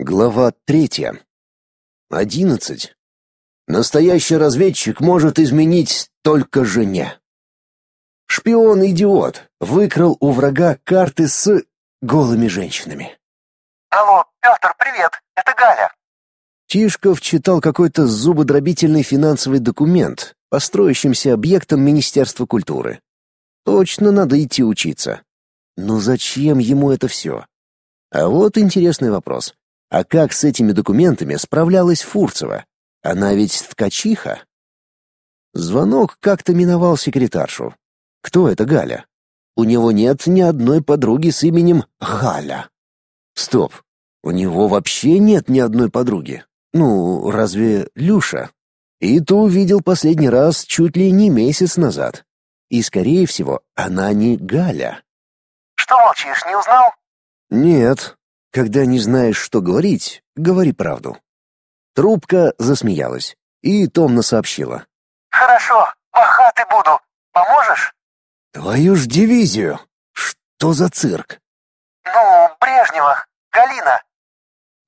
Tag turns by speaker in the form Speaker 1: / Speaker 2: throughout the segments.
Speaker 1: Глава третья. Одиннадцать. Настоящий разведчик может изменить только жене. Шпион-идиот выкрал у врага карты с голыми женщинами.
Speaker 2: Алло, Петр, привет, это Галя.
Speaker 1: Тишков читал какой-то зубодробительный финансовый документ по строящимся объектам Министерства культуры. Точно надо идти учиться. Но зачем ему это все? А вот интересный вопрос. А как с этими документами справлялась Фурцева? Она ведь ткачиха. Звонок как-то миновал секретаршу. Кто это Галя? У него нет ни одной подруги с именем Галя. Стоп. У него вообще нет ни одной подруги. Ну, разве Люша? И ту видел последний раз чуть ли не месяц назад. И, скорее всего, она не Галя.
Speaker 2: Что молчишь, не узнал?
Speaker 1: Нет, когда не знаешь, что говорить, говори правду. Трубка засмеялась и томно сообщила.
Speaker 2: Хорошо, махать буду. Поможешь?
Speaker 1: Твою ж дивизию. Что за цирк?
Speaker 2: Ну, Брежнева, Галина.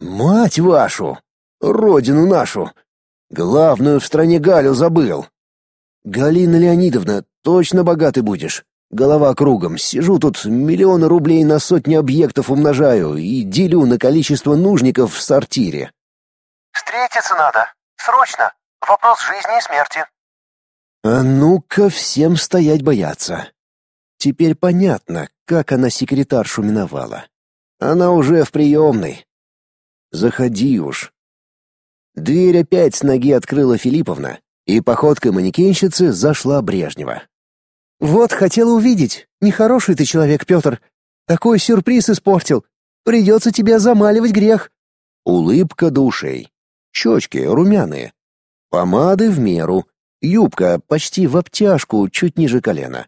Speaker 1: Мать вашу! Родину нашу! Главную в стране Галю забыл. Галина Леонидовна, точно богатый будешь. Голова кругом. Сижу тут, миллионы рублей на сотни объектов умножаю и делю на количество нужников в сортире.
Speaker 2: Встретиться надо. Срочно. Вопрос жизни и смерти.
Speaker 1: А ну-ка всем стоять бояться. Теперь понятно, как она секретаршу миновала. Она уже в приемной. Заходи уж. Дверь опять с ноги открыла Филипповна, и походкой манекенщицы зашла Брежнева.
Speaker 3: Вот хотела увидеть. Нехороший ты человек, Петр. Такой сюрприз испортил. Придется тебя замаливать грех.
Speaker 1: Улыбка до ушей. Щечки румяные. Помады в меру. Юбка почти в обтяжку, чуть ниже колена.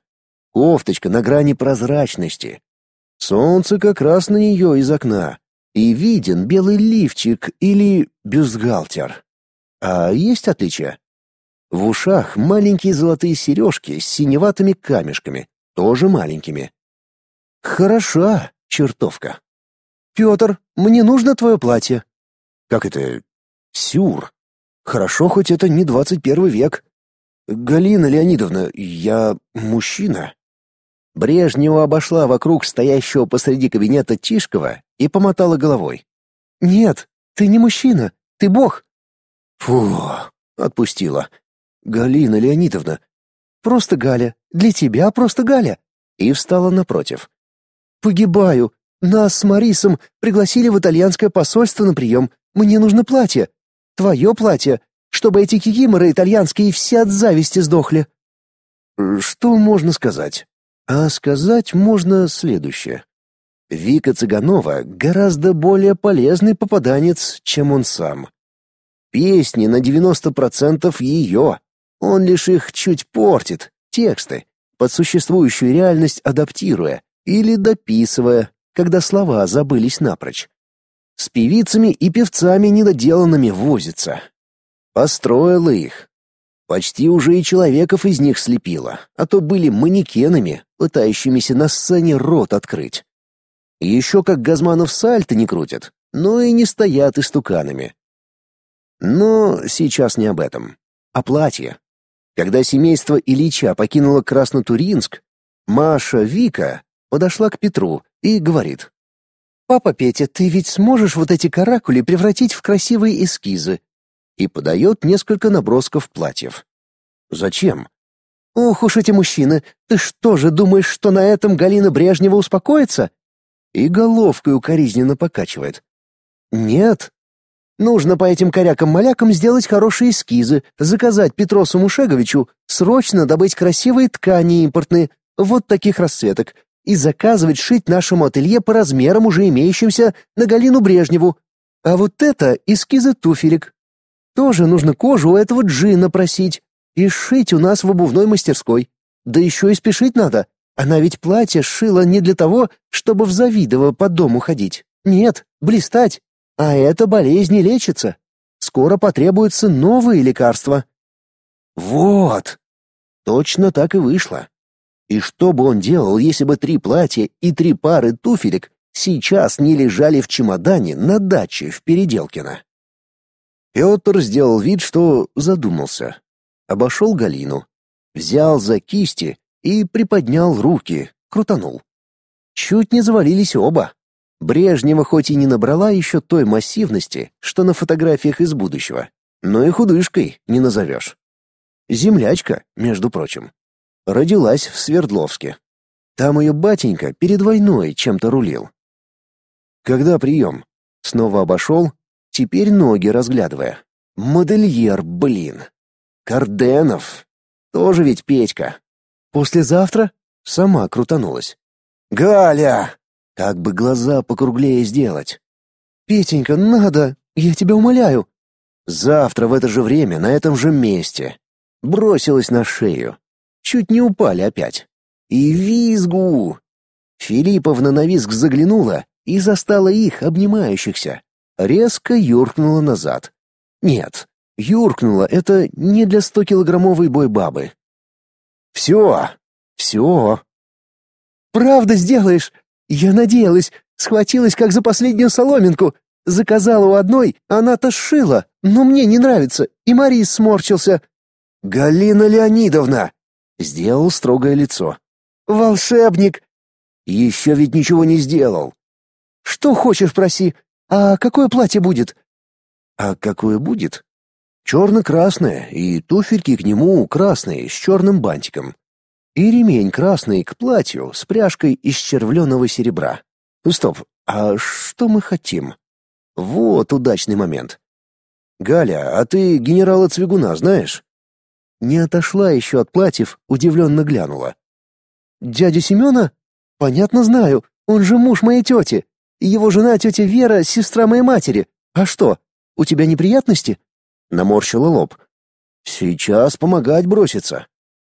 Speaker 1: Кофточка на грани прозрачности. Солнце как раз на нее из окна. И виден белый лифчик или бюстгальтер. А есть отличия? В ушах маленькие золотые сережки с синеватыми камешками, тоже маленькими. Хороша чертовка.
Speaker 3: Петр, мне нужно твое платье.
Speaker 1: Как это? Сюр. Хорошо, хоть это не двадцать первый век. Галина Леонидовна, я мужчина. Брежнева обошла вокруг стоящего посреди кабинета Тишкова и помотала головой.
Speaker 3: Нет, ты не мужчина, ты бог.
Speaker 1: Фу, отпустила. Галина Леонидовна,
Speaker 3: просто Галя, для тебя просто Галя.
Speaker 1: И встала напротив.
Speaker 3: Погибаю. Нас с Марисом пригласили в итальянское посольство на прием. Мне нужно платье. Твое платье, чтобы эти кикиморы итальянские все от зависти сдохли.
Speaker 1: Что можно сказать? А сказать можно следующее. Вика Цыганова гораздо более полезный попаданец, чем он сам. Песни на 90% ее, он лишь их чуть портит, тексты, под существующую реальность адаптируя или дописывая, когда слова забылись напрочь. С певицами и певцами недоделанными возится. Построила их. Почти уже и человеков из них слепила, а то были манекенами, пытающимися на сцене рот открыть. еще как Газманов сальто не крутят, но и не стоят истуканами. Но сейчас не об этом. О платье. Когда семейство Ильича покинуло Краснотуринск, Маша Вика подошла к Петру и говорит.
Speaker 3: «Папа Петя, ты ведь сможешь вот эти каракули превратить в красивые эскизы?»
Speaker 1: И подает несколько набросков платьев. «Зачем?»
Speaker 3: «Ох уж эти мужчины! Ты что же думаешь, что на этом Галина Брежнева успокоится?»
Speaker 1: И головкой укоризненно покачивает.
Speaker 3: «Нет, Нужно по этим корякам-малякам сделать хорошие эскизы, заказать Петросу Мушеговичу, срочно добыть красивые ткани импортные, вот таких расцветок, и заказывать шить нашему ателье по размерам уже имеющимся на Галину Брежневу. А вот это эскизы туфелек. Тоже нужно кожу у этого джина просить и шить у нас в обувной мастерской. Да еще и спешить надо. Она ведь платье шила не для того, чтобы в Завидово по дому ходить. Нет, блистать. А эта болезнь не лечится. Скоро потребуются новые лекарства.
Speaker 1: Вот. Точно так и вышло. И что бы он делал, если бы три платья и три пары туфелек сейчас не лежали в чемодане на даче в Переделкино. Петр сделал вид, что задумался. Обошел Галину, взял за кисти и приподнял руки, крутанул. Чуть не завалились оба. Брежнева хоть и не набрала еще той массивности, что на фотографиях из будущего, но и худышкой не назовешь. Землячка, между прочим. Родилась в Свердловске. Там ее батенька перед войной чем-то рулил. Когда прием? Снова обошел, теперь ноги разглядывая. Модельер, блин. Карденов. Тоже ведь Петька. Послезавтра сама крутанулась. «Галя!» Как бы глаза покруглее сделать. «Петенька, надо! Я тебя умоляю!» Завтра в это же время на этом же месте. Бросилась на шею. Чуть не упали опять. И визгу! Филипповна на визг заглянула и застала их, обнимающихся. Резко юркнула назад. Нет, юркнула — это не для стокилограммовой бойбабы. «Все! Все!»
Speaker 3: «Правда сделаешь? Я надеялась, схватилась как за последнюю соломинку. Заказала у одной, она-то сшила, но мне не нравится, и Марис сморщился».
Speaker 1: «Галина Леонидовна!» — сделал строгое лицо.
Speaker 3: «Волшебник!»
Speaker 1: «Еще ведь ничего не сделал».
Speaker 3: «Что хочешь, проси. А какое платье будет?»
Speaker 1: «А какое будет?» «Черно-красное, и туфельки к нему красные, с черным бантиком и ремень красный к платью с пряжкой из червленого серебра. Стоп, а что мы хотим? Вот удачный момент. Галя, а ты генерала Цвигуна знаешь? Не отошла еще от платьев, удивленно глянула.
Speaker 3: Дядя Семена? Понятно знаю, он же муж моей тети. Его жена тетя Вера, сестра моей матери. А что, у тебя неприятности?
Speaker 1: Наморщила лоб. Сейчас помогать бросится.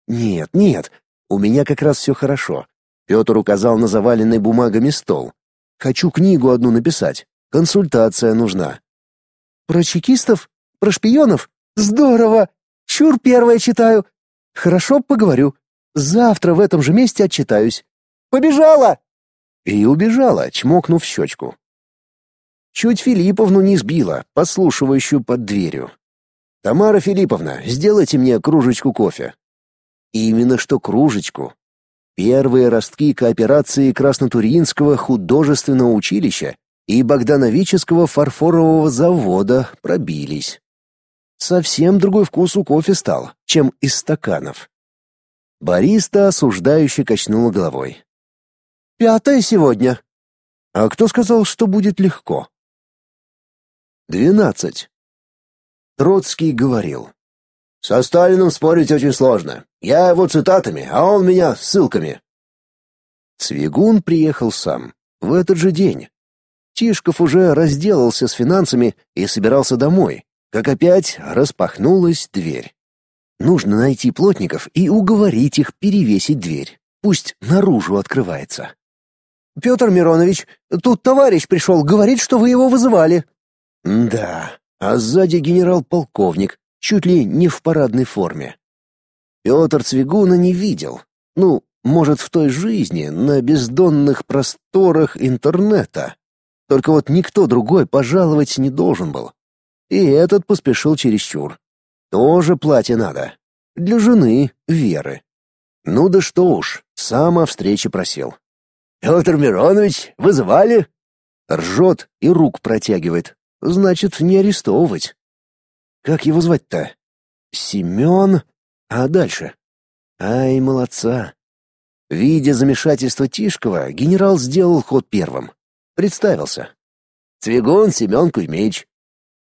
Speaker 1: Нет, нет, у меня как раз все хорошо. Петр указал на заваленный бумагами стол. Хочу книгу одну написать. Консультация нужна.
Speaker 3: Про чекистов? Про шпионов? Здорово! Чур первое читаю. Хорошо, поговорю. Завтра в этом же месте отчитаюсь. Побежала!
Speaker 1: И убежала, чмокнув щечку. Чуть Филипповну не сбила, послушивающую под дверью. «Тамара Филипповна, сделайте мне кружечку кофе». Именно что кружечку. Первые ростки кооперации Краснотуринского художественного училища и Богдановического фарфорового завода пробились. Совсем другой вкус у кофе стал, чем из стаканов. Бариста осуждающе качнула головой.
Speaker 3: «Пятое сегодня».
Speaker 1: «А кто сказал, что будет легко?» «Двенадцать». Троцкий говорил. Со Сталиным спорить очень сложно. Я его цитатами, а он меня ссылками. Цвигун приехал сам, в этот же день. Тишков уже разделался с финансами и собирался домой, как опять распахнулась дверь. Нужно найти плотников и уговорить их перевесить дверь. Пусть наружу открывается.
Speaker 3: «Петр Миронович, тут товарищ пришел, говорит, что вы его вызывали».
Speaker 1: «Да, а сзади генерал-полковник, чуть ли не в парадной форме. Петр Цвигуна не видел. Ну, может, в той жизни, на бездонных просторах интернета. Только вот никто другой пожаловать не должен был. И этот поспешил чересчур. Тоже платье надо. Для жены Веры. Ну да что уж, сам о встрече просил. «Петр Миронович, вызывали?» Ржет и рук протягивает. Значит, не арестовывать. Как его звать-то? Семен? А дальше? Ай, молодца. Видя замешательство Тишкова, генерал сделал ход первым. Представился. Цвигун Семен Кузьмич.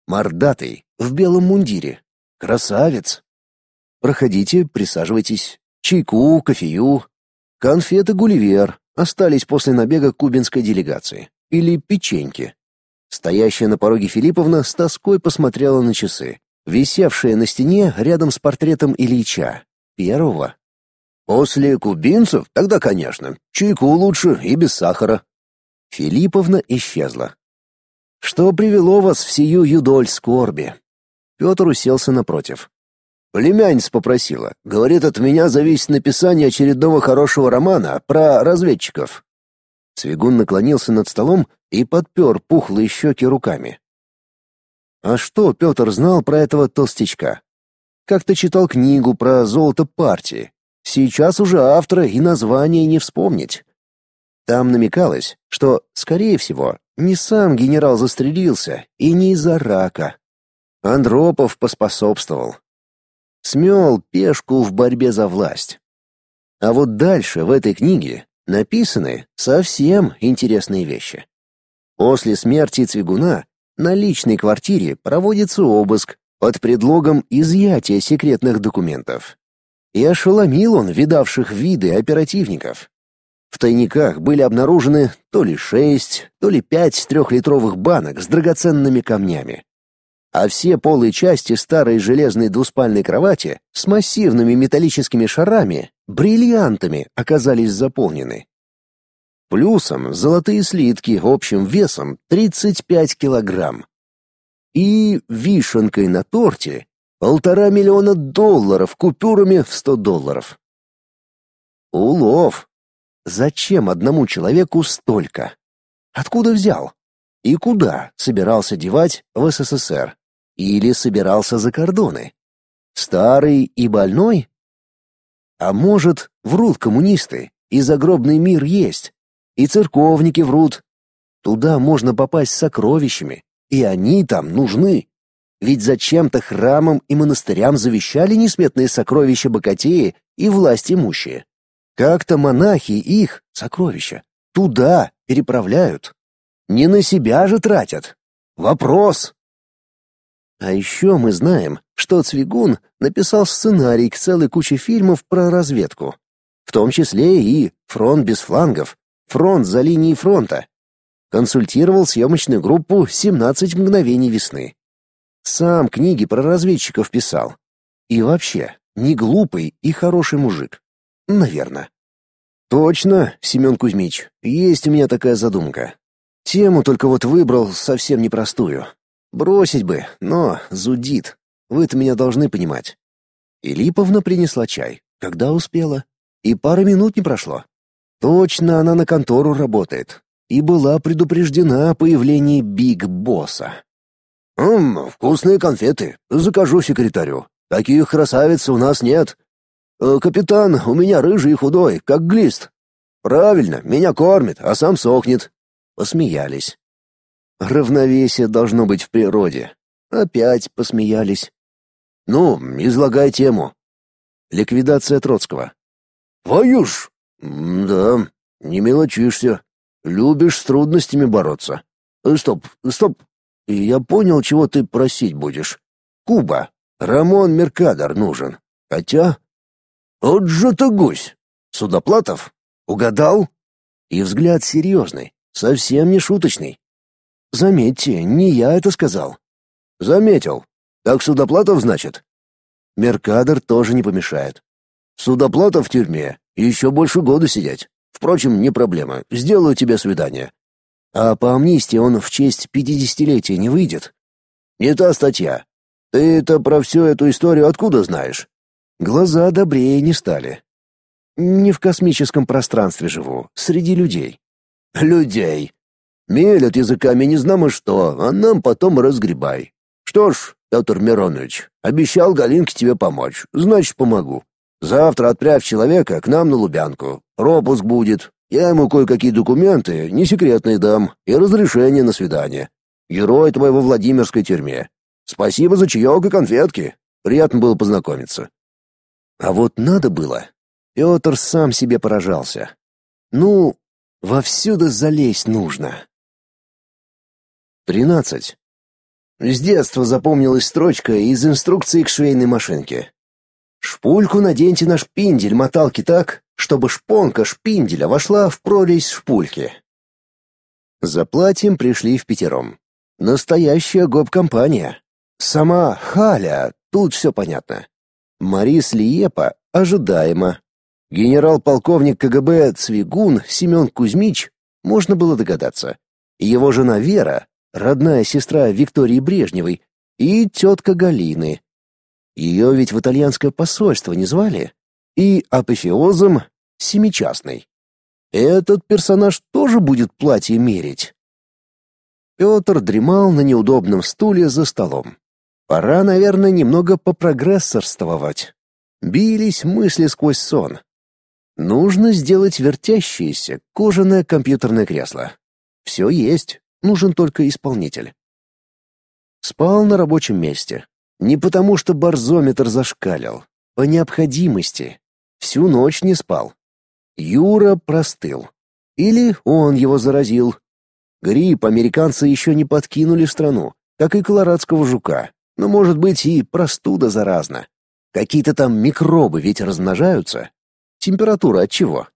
Speaker 1: Мордатый, в белом мундире. Красавец. Проходите, присаживайтесь. Чайку, кофею. Конфеты Гулливер остались после набега кубинской делегации. Или печеньки. Стоящая на пороге Филипповна с тоской посмотрела на часы висевшая на стене рядом с портретом Ильича, первого. После кубинцев, тогда, конечно, чайку лучше и без сахара. Филипповна исчезла. Что привело вас в сию юдоль скорби? Петр уселся напротив. Племянница попросила. Говорит, от меня зависит написание очередного хорошего романа про разведчиков. Свигун наклонился над столом и подпер пухлые щеки руками. А что Петр знал про этого толстячка? Как-то читал книгу про золото партии. Сейчас уже автора и название не вспомнить. Там намекалось, что, скорее всего, не сам генерал застрелился и не из-за рака. Андропов поспособствовал. Смел пешку в борьбе за власть. А вот дальше в этой книге написаны совсем интересные вещи. После смерти Цвигуна на личной квартире проводится обыск под предлогом изъятия секретных документов. И ошеломил он видавших виды оперативников. В тайниках были обнаружены то ли шесть, то ли пять трехлитровых банок с драгоценными камнями. А все полые части старой железной двуспальной кровати с массивными металлическими шарами, бриллиантами оказались заполнены. Плюсом золотые слитки общим весом 35 килограмм. И вишенкой на торте полтора миллиона долларов купюрами в 100 долларов. Улов. Зачем одному человеку столько? Откуда взял? И куда собирался девать в СССР? Или собирался за кордоны? Старый и больной? А может, врут коммунисты, и загробный мир есть, и церковники врут. Туда можно попасть с сокровищами, и они там нужны. Ведь зачем-то храмам и монастырям завещали несметные сокровища богатеи и власть имущие. Как-то монахи их, сокровища, туда переправляют. Не на себя же тратят. Вопрос. А еще мы знаем, что Цвигун написал сценарий к целой куче фильмов про разведку, в том числе и «Фронт без флангов», Фронт за линией фронта. Консультировал съемочную группу «17 мгновений весны». Сам книги про разведчиков писал. И вообще, не глупый и хороший мужик. Наверное. Точно, Семен Кузьмич, есть у меня такая задумка. Тему только вот выбрал совсем непростую. Бросить бы, но зудит. Вы-то меня должны понимать. И Липовна принесла чай. Когда успела? И пары минут не прошло. Точно она на контору работает и была предупреждена о появлении Биг Босса. «Ммм, вкусные конфеты. Закажу секретарю. Таких красавиц у нас нет. Э, капитан у меня рыжий и худой, как глист. Правильно, меня кормит, а сам сохнет». Посмеялись. Равновесие должно быть в природе. Опять посмеялись. «Ну, излагай тему». Ликвидация Троцкого. «Твою ж, «Да, не мелочишься. Любишь с трудностями бороться. Э, стоп, стоп. Я понял, чего ты просить будешь. Куба. Рамон Меркадор нужен. Хотя... Вот же ты гусь. Судоплатов? Угадал?» И взгляд серьезный, совсем не шуточный. «Заметьте, не я это сказал». «Заметил. Так Судоплатов, значит?» Меркадор тоже не помешает. Судоплатов в тюрьме еще больше года сидеть. Впрочем, не проблема. Сделаю тебе свидание. А по амнистии он в честь пятидесятилетия не выйдет. Не та статья. ты это про всю эту историю откуда знаешь? Глаза добрее не стали. Не в космическом пространстве живу, среди людей. Людей. Мелят языками не знамо что, а нам потом разгребай. Что ж, Петр Миронович, обещал Галинке тебе помочь, значит, помогу. Завтра отправь человека к нам на Лубянку. Пропуск будет. Я ему кое-какие документы, не секретные дам, и разрешение на свидание. Герой твоего Владимирской тюрьме. Спасибо за чаек и конфетки. Приятно было познакомиться. А вот надо было. Петр сам себе поражался. Ну, вовсюду залезть нужно. Тринадцать. С детства запомнилась строчка из инструкции к швейной машинке. Шпульку наденьте на шпиндель моталки так, чтобы шпонка шпинделя вошла в прорезь шпульки. За платьем пришли в пятером. Настоящая гоп-компания. Сама Халя, тут все понятно. Марис Лиепа ожидаемо. Генерал-полковник КГБ Цвигун Семен Кузьмич, можно было догадаться. Его жена Вера, родная сестра Виктории Брежневой, и тетка Галины, ее ведь в итальянское посольство не звали. И апофеозом — семичастный. Этот персонаж тоже будет платье мерить. Петр дремал на неудобном стуле за столом. Пора, наверное, немного попрогрессорствовать. Бились мысли сквозь сон. Нужно сделать вертящееся кожаное компьютерное кресло. Все есть, нужен только исполнитель. Спал на рабочем месте. Не потому, что барзометр зашкалил, по необходимости. Всю ночь не спал. Юра простыл. Или он его заразил, Грипп американцы еще не подкинули в страну, как и колорадского жука. Но, может быть, и простуда заразна. Какие-то там микробы ведь размножаются. Температура от чего?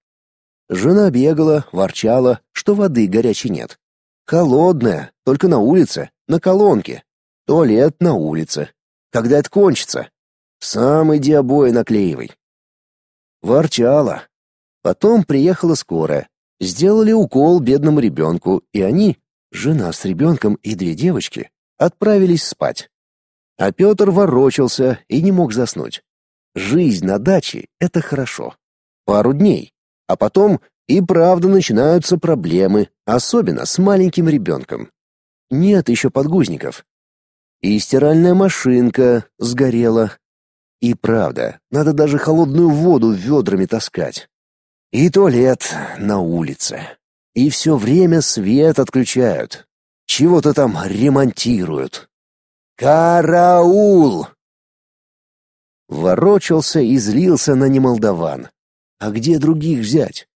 Speaker 1: Жена бегала, ворчала, что воды горячей нет. Холодная, только на улице, на колонке. Туалет на улице. Когда это кончится? Сам иди обои наклеивай. Ворчала. Потом приехала скорая, Сделали укол бедному ребенку, и они, жена с ребенком и две девочки, отправились спать. А Петр ворочался и не мог заснуть. Жизнь на даче — это хорошо. Пару дней. А потом и правда начинаются проблемы, особенно с маленьким ребенком. Нет еще подгузников. И стиральная машинка сгорела. И правда, надо даже холодную воду ведрами таскать. И туалет на улице. И все время свет отключают. Чего-то там ремонтируют. Караул! Ворочался и злился на немолдаван. А где других взять?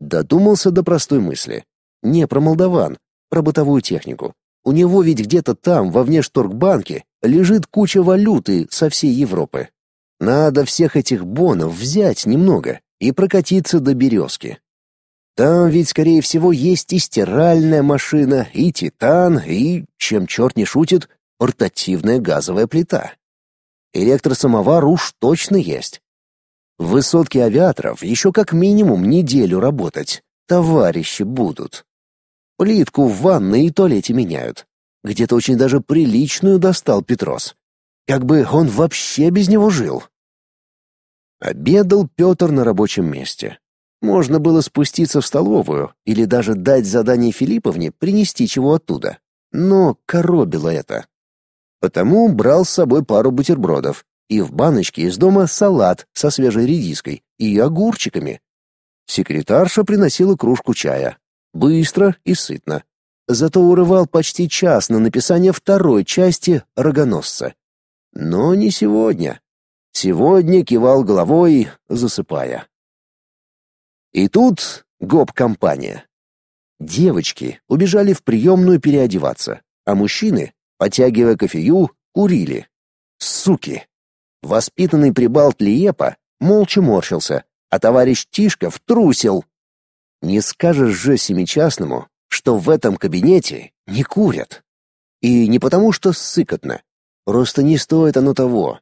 Speaker 1: Додумался до простой мысли. Не про молдаван, про бытовую технику. У него ведь где-то там, во внешторгбанке, лежит куча валюты со всей Европы. Надо всех этих бонов взять немного и прокатиться до Березки. Там ведь, скорее всего, есть и стиральная машина, и титан, и, чем черт не шутит, портативная газовая плита. Электросамовар уж точно есть. В высотке авиаторов еще как минимум неделю работать. Товарищи будут. Плитку в ванной и туалете меняют. Где-то очень даже приличную достал Петрос. Как бы он вообще без него жил. Обедал Петр на рабочем месте. Можно было спуститься в столовую или даже дать задание Филипповне принести чего оттуда. Но коробило это. Потому брал с собой пару бутербродов и в баночке из дома салат со свежей редиской и огурчиками. Секретарша приносила кружку чая. Быстро и сытно. Зато урывал почти час на написание второй части «Рогоносца». Но не сегодня. Сегодня кивал головой, засыпая. И тут гоп-компания. Девочки убежали в приемную переодеваться, а мужчины, потягивая кофею, курили. Суки! Воспитанный прибалт Лиепа молча морщился, а товарищ Тишков трусил. Не скажешь же семичастному, что в этом кабинете не курят. И не потому, что сыкотно. Просто не стоит оно того.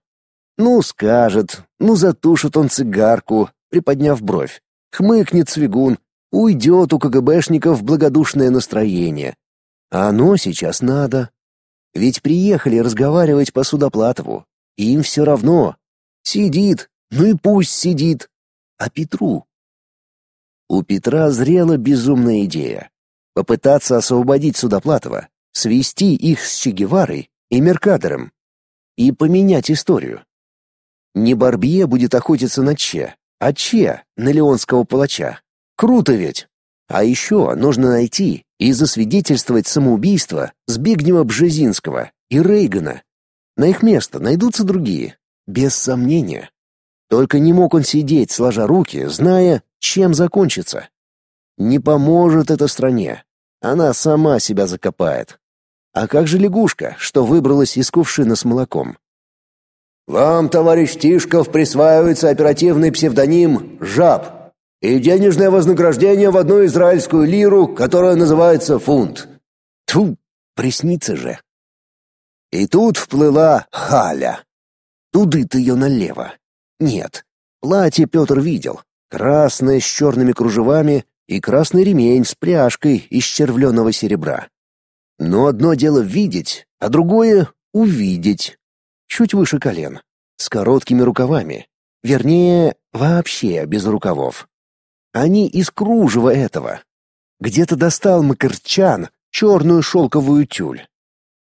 Speaker 1: Ну, скажет, ну, затушит он цигарку, приподняв бровь. Хмыкнет свигун, уйдет у КГБшников благодушное настроение. А оно сейчас надо. Ведь приехали разговаривать по Судоплатову. Им все равно. Сидит, ну и пусть сидит. А Петру? У Петра зрела безумная идея. Попытаться освободить Судоплатова, свести их с Че Геварой и Меркадором и поменять историю. Не Барбье будет охотиться на Че, а Че — на леонского палача. Круто ведь! А еще нужно найти и засвидетельствовать самоубийство Збигнева Бжезинского и Рейгана. На их место найдутся другие, без сомнения. Только не мог он сидеть, сложа руки, зная, чем закончится. Не поможет это стране. Она сама себя закопает. А как же лягушка, что выбралась из кувшина с молоком? Вам, товарищ Тишков, присваивается оперативный псевдоним «Жаб» и денежное вознаграждение в одну израильскую лиру, которая называется фунт. Тьфу, приснится же. И тут вплыла Халя. Туды-то ее налево. Нет, платье Петр видел. Красное с черными кружевами и красный ремень с пряжкой из червленого серебра. Но одно дело видеть, а другое — увидеть чуть выше колен, с короткими рукавами, вернее, вообще без рукавов. Они из кружева этого. Где-то достал Макарчан черную шелковую тюль.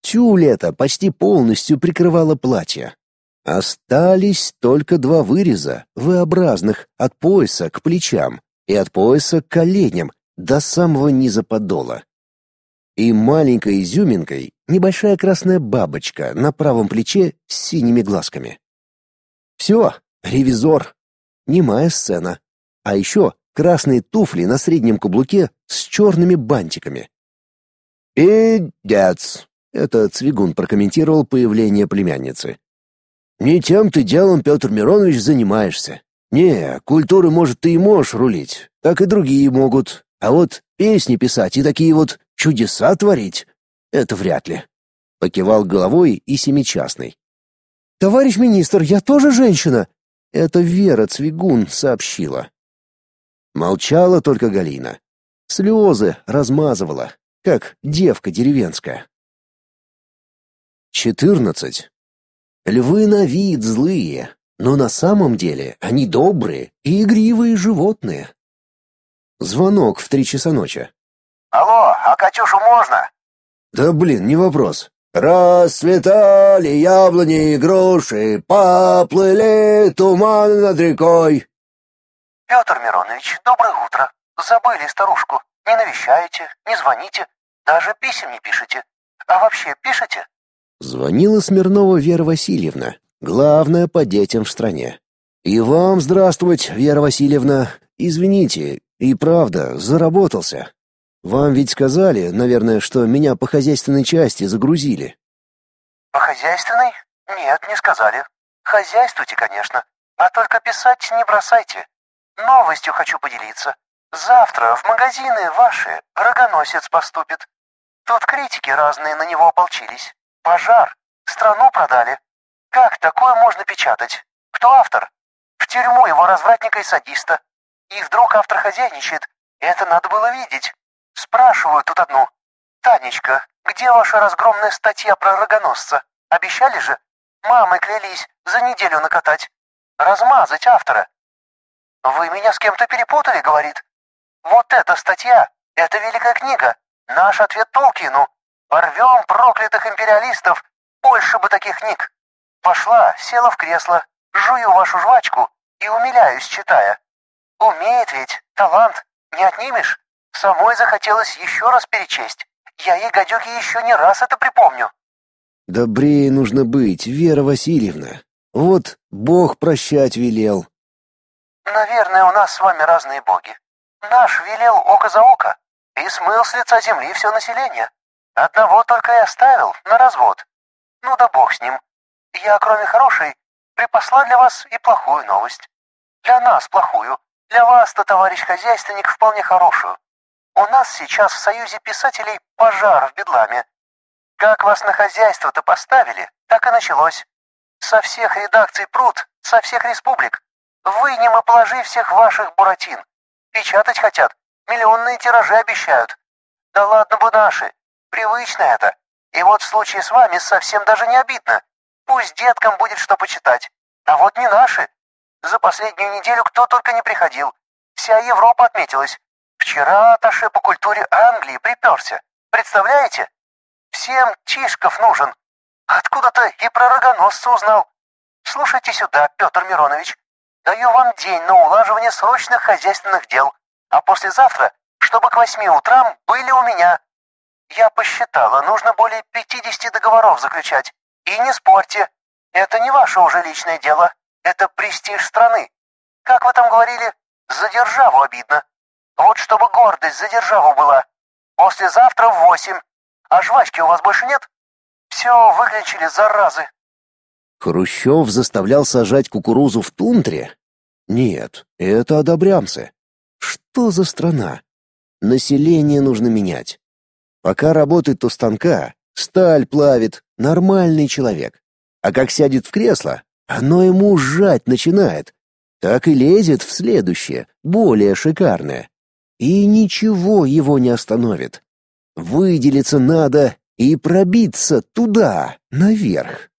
Speaker 1: Тюль эта почти полностью прикрывала платье. Остались только два выреза, V-образных, от пояса к плечам и от пояса к коленям до самого низа подола. И маленькой изюминкой небольшая красная бабочка на правом плече с синими глазками. Все, ревизор. Немая сцена. А еще красные туфли на среднем каблуке с черными бантиками. «Идец!» — это Цвигун прокомментировал появление племянницы. «Не тем ты делом, Петр Миронович, занимаешься. Не, культуры, может, ты и можешь рулить, так и другие могут. А вот песни писать и такие вот чудеса творить — это вряд ли». Покивал головой и семичастный. «Товарищ министр, я тоже женщина!» Это Вера Цвигун сообщила. Молчала только Галина. Слезы размазывала, как девка деревенская. Четырнадцать. Львы на вид злые, но на самом деле они добрые и игривые животные. Звонок в три часа ночи.
Speaker 2: Алло, а Катюшу можно?
Speaker 1: Да блин, не вопрос. Расцветали яблони и груши, поплыли туманы над рекой.
Speaker 2: Петр Миронович, доброе утро. Забыли старушку. Не навещаете, не звоните, даже писем не пишете. А вообще пишете?
Speaker 1: Звонила Смирнова Вера Васильевна, главная по детям в стране. И вам здравствовать, Вера Васильевна. Извините, и правда, заработался. Вам ведь сказали, наверное, что меня по хозяйственной части загрузили.
Speaker 2: По хозяйственной? Нет, не сказали. Хозяйствуйте, конечно, а только писать не бросайте. Новостью хочу поделиться. Завтра в магазины ваши рогоносец поступит. Тут критики разные на него ополчились. Пожар. Страну продали. Как такое можно печатать? Кто автор? В тюрьму его развратника и садиста. И вдруг автор хозяйничает. Это надо было видеть. Спрашиваю тут одну. «Танечка, где ваша разгромная статья про рогоносца? Обещали же? Мамы клялись за неделю накатать. Размазать автора». «Вы меня с кем-то перепутали», — говорит. «Вот эта статья, это великая книга. Наш ответ Толкину. Порвем проклятых империалистов. Больше бы таких книг». Пошла, села в кресло, жую вашу жвачку и умиляюсь, читая. Умеет ведь, талант, не отнимешь. Самой захотелось еще раз перечесть. Я ей, гадюки, еще не раз это припомню.
Speaker 1: Добрее нужно быть, Вера Васильевна. Вот Бог прощать велел.
Speaker 2: Наверное, у нас с вами разные боги. Наш велел око за око и смыл с лица земли все население. Одного только и оставил на развод. Ну да бог с ним. Я, кроме хорошей, припасла для вас и плохую новость. Для нас плохую. Для вас-то, товарищ хозяйственник, вполне хорошую. У нас сейчас в Союзе писателей пожар в Бедламе. Как вас на хозяйство-то поставили, так и началось. Со всех редакций пруд, со всех республик. Вынем и положи всех ваших буратин. Печатать хотят, миллионные тиражи обещают. Да ладно бы наши, привычно это. И вот в случае с вами совсем даже не обидно. Пусть деткам будет что почитать. А вот не наши. За последнюю неделю кто только не приходил. Вся Европа отметилась. Вчера Атташе по культуре Англии приперся. Представляете? Всем Чишков нужен. Откуда-то и про рогоносца узнал. Слушайте сюда, Петр Миронович. Даю вам день на улаживание срочных хозяйственных дел, а послезавтра, чтобы к восьми утрам были у меня. Я посчитала, нужно более пятидесяти договоров заключать. И не спорьте, это не ваше уже личное дело, это престиж страны. Как вы там говорили, за державу обидно. Вот чтобы гордость за державу была. Послезавтра в восемь. А жвачки у вас больше нет? Все, выключили, заразы.
Speaker 1: Хрущев заставлял сажать кукурузу в тундре? Нет, это одобрямцы. Что за страна? Население нужно менять. Пока работает у станка, сталь плавит, нормальный человек. А как сядет в кресло, оно ему сжать начинает. Так и лезет в следующее, более шикарное и ничего его не остановит. Выделиться надо и пробиться туда, наверх.